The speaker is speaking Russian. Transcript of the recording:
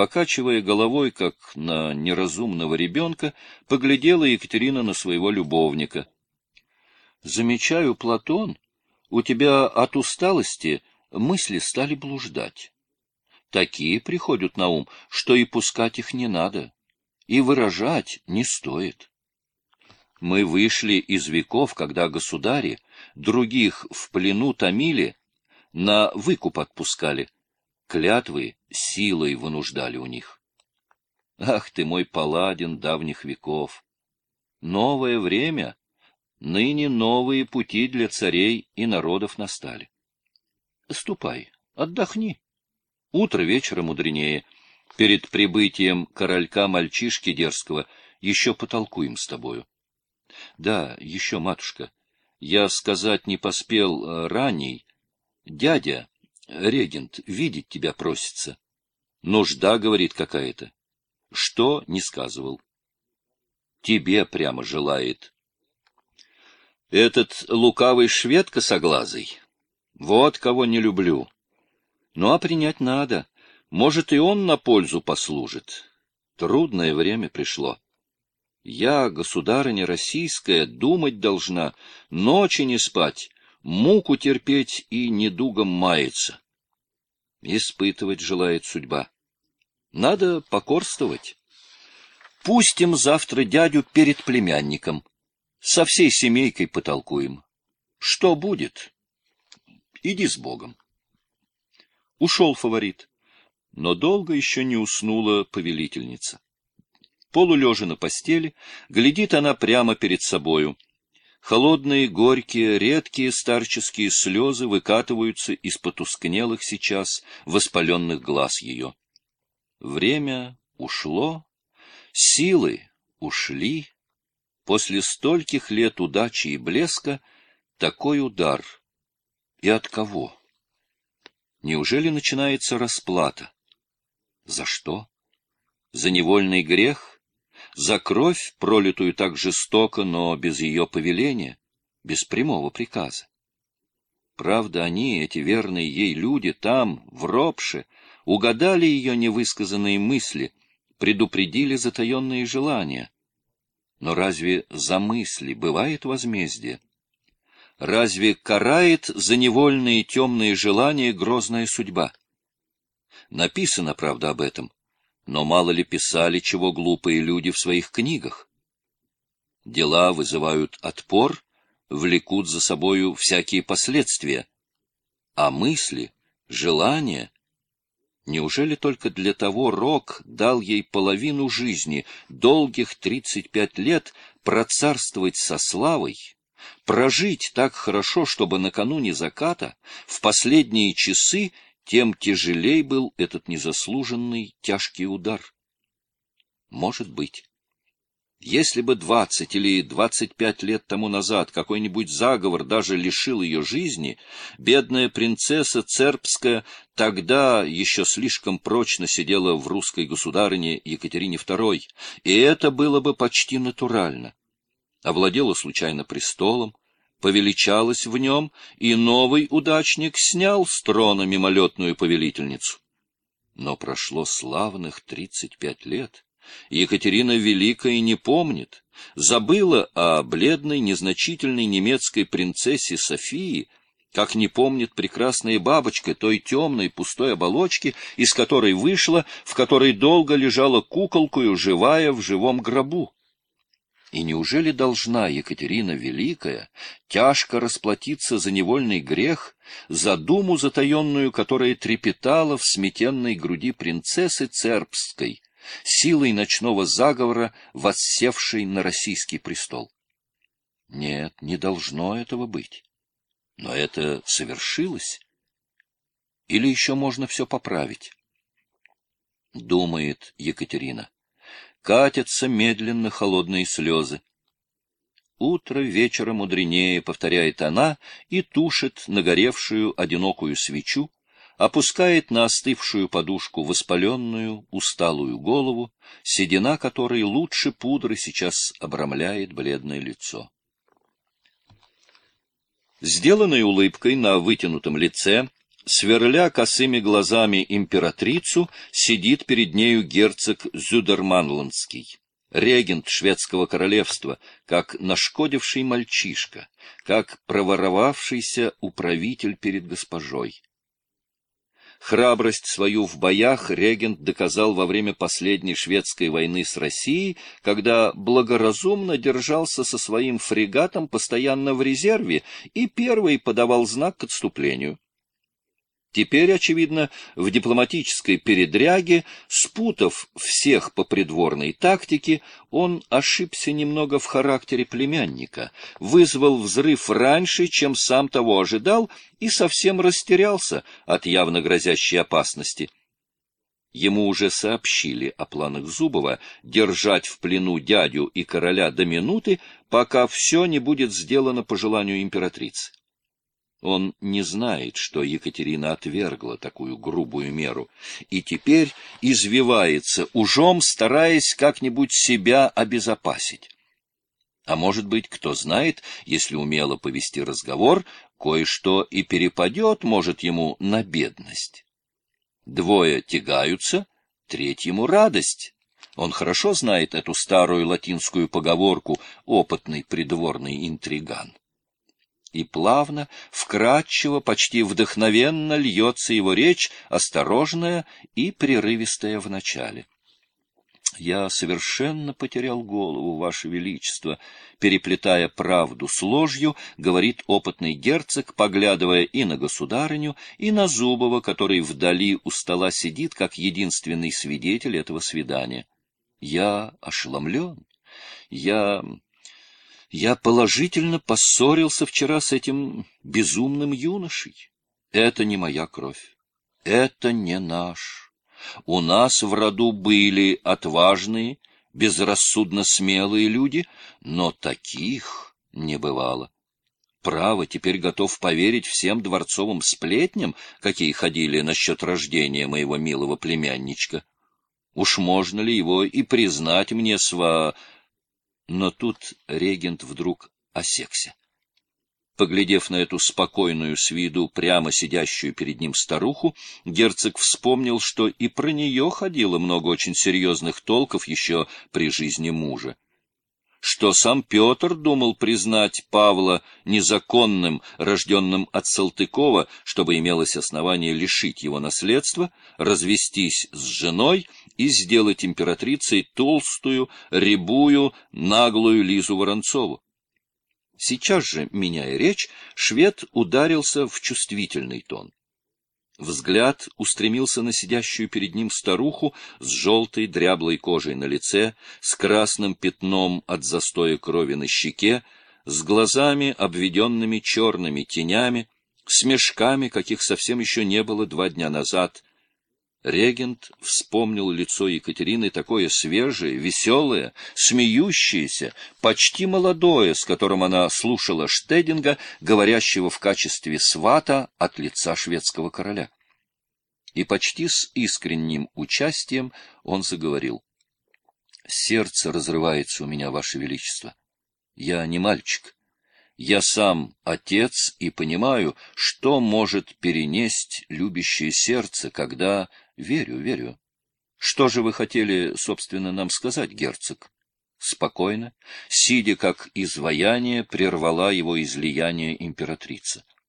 Покачивая головой, как на неразумного ребенка, поглядела Екатерина на своего любовника. — Замечаю, Платон, у тебя от усталости мысли стали блуждать. Такие приходят на ум, что и пускать их не надо, и выражать не стоит. Мы вышли из веков, когда государи других в плену томили, на выкуп отпускали, клятвы силой вынуждали у них. Ах ты мой паладин давних веков! Новое время, ныне новые пути для царей и народов настали. Ступай, отдохни. Утро вечера мудренее. Перед прибытием королька-мальчишки дерзкого еще потолкуем с тобою. Да, еще, матушка, я сказать не поспел э, раней. Дядя, регент, видеть тебя просится. Нужда, говорит, какая-то. Что, не сказывал. Тебе прямо желает. Этот лукавый швед косоглазый. Вот кого не люблю. Ну, а принять надо. Может, и он на пользу послужит. Трудное время пришло. Я, государыня российская, думать должна, ночи не спать, муку терпеть и недугом маяться. Испытывать желает судьба. Надо покорствовать. Пустим завтра дядю перед племянником. Со всей семейкой потолкуем. Что будет? Иди с Богом. Ушел фаворит, но долго еще не уснула повелительница. Полулежа на постели, глядит она прямо перед собою. Холодные, горькие, редкие старческие слезы выкатываются из потускнелых сейчас воспаленных глаз ее. Время ушло, силы ушли. После стольких лет удачи и блеска такой удар. И от кого? Неужели начинается расплата? За что? За невольный грех? За кровь, пролитую так жестоко, но без ее повеления, без прямого приказа. Правда, они, эти верные ей люди, там, в Ропше, угадали ее невысказанные мысли, предупредили затаенные желания. Но разве за мысли бывает возмездие? Разве карает за невольные темные желания грозная судьба? Написано, правда, об этом, но мало ли писали, чего глупые люди в своих книгах. Дела вызывают отпор, влекут за собою всякие последствия. А мысли, желания... Неужели только для того Рок дал ей половину жизни, долгих тридцать пять лет, процарствовать со славой, прожить так хорошо, чтобы накануне заката, в последние часы, тем тяжелей был этот незаслуженный тяжкий удар. Может быть. Если бы двадцать или двадцать пять лет тому назад какой-нибудь заговор даже лишил ее жизни, бедная принцесса Цербская тогда еще слишком прочно сидела в русской государыне Екатерине II, и это было бы почти натурально. Овладела случайно престолом, повеличалась в нем, и новый удачник снял с трона мимолетную повелительницу. Но прошло славных тридцать пять лет. Екатерина Великая не помнит, забыла о бледной, незначительной немецкой принцессе Софии, как не помнит прекрасная бабочка той темной пустой оболочки, из которой вышла, в которой долго лежала куколкою, живая в живом гробу. И неужели должна Екатерина Великая тяжко расплатиться за невольный грех, за думу затаенную, которая трепетала в сметенной груди принцессы Цербской, силой ночного заговора, воссевшей на российский престол? Нет, не должно этого быть. Но это совершилось. Или еще можно все поправить? Думает Екатерина катятся медленно холодные слезы. Утро вечера мудренее, повторяет она, и тушит нагоревшую одинокую свечу, опускает на остывшую подушку воспаленную, усталую голову, седина которой лучше пудры сейчас обрамляет бледное лицо. Сделанной улыбкой на вытянутом лице, Сверля косыми глазами императрицу, сидит перед нею герцог Зюдерманландский, регент шведского королевства, как нашкодивший мальчишка, как проворовавшийся управитель перед госпожой. Храбрость свою в боях регент доказал во время последней шведской войны с Россией, когда благоразумно держался со своим фрегатом постоянно в резерве и первый подавал знак к отступлению. Теперь, очевидно, в дипломатической передряге, спутав всех по придворной тактике, он ошибся немного в характере племянника, вызвал взрыв раньше, чем сам того ожидал, и совсем растерялся от явно грозящей опасности. Ему уже сообщили о планах Зубова держать в плену дядю и короля до минуты, пока все не будет сделано по желанию императрицы. Он не знает, что Екатерина отвергла такую грубую меру, и теперь извивается ужом, стараясь как-нибудь себя обезопасить. А может быть, кто знает, если умело повести разговор, кое-что и перепадет, может, ему на бедность. Двое тягаются, третьему радость. Он хорошо знает эту старую латинскую поговорку «опытный придворный интриган» и плавно, вкрадчиво, почти вдохновенно льется его речь, осторожная и прерывистая в начале. Я совершенно потерял голову, Ваше Величество, переплетая правду с ложью, говорит опытный герцог, поглядывая и на государыню, и на Зубова, который вдали у стола сидит, как единственный свидетель этого свидания. Я ошеломлен. Я я положительно поссорился вчера с этим безумным юношей. Это не моя кровь. Это не наш. У нас в роду были отважные, безрассудно смелые люди, но таких не бывало. Право, теперь готов поверить всем дворцовым сплетням, какие ходили насчет рождения моего милого племянничка. Уж можно ли его и признать мне сва... Но тут регент вдруг осекся. Поглядев на эту спокойную с виду прямо сидящую перед ним старуху, герцог вспомнил, что и про нее ходило много очень серьезных толков еще при жизни мужа что сам Петр думал признать Павла незаконным, рожденным от Салтыкова, чтобы имелось основание лишить его наследства, развестись с женой и сделать императрицей толстую, рябую, наглую Лизу Воронцову. Сейчас же, меняя речь, швед ударился в чувствительный тон. Взгляд устремился на сидящую перед ним старуху с желтой дряблой кожей на лице, с красным пятном от застоя крови на щеке, с глазами, обведенными черными тенями, с мешками, каких совсем еще не было два дня назад. Регент вспомнил лицо Екатерины такое свежее, веселое, смеющееся, почти молодое, с которым она слушала Штединга, говорящего в качестве свата от лица шведского короля. И почти с искренним участием он заговорил. — Сердце разрывается у меня, Ваше Величество. Я не мальчик. Я сам отец и понимаю, что может перенесть любящее сердце, когда Верю, верю. Что же вы хотели, собственно, нам сказать, герцог? Спокойно, сидя как изваяние, прервала его излияние императрица. —